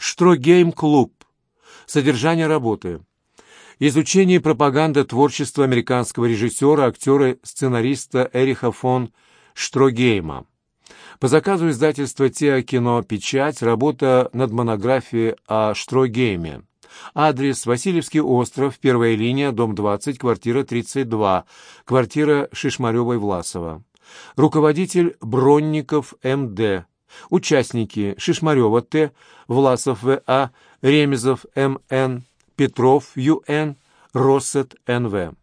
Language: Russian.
Штрогейм-клуб. Содержание работы. Изучение и пропаганда творчества американского режиссера, актера, сценариста Эриха фон Штрогейма. По заказу издательства «Теокино. Печать» работа над монографией о Штрогейме. Адрес Васильевский остров, первая линия, дом 20, квартира 32, квартира Шишмаревой-Власова. Руководитель Бронников М.Д. Участники Шишмарева Т., Власов В.А., Ремезов М.Н., Петров Ю.Н., Россет Н.В.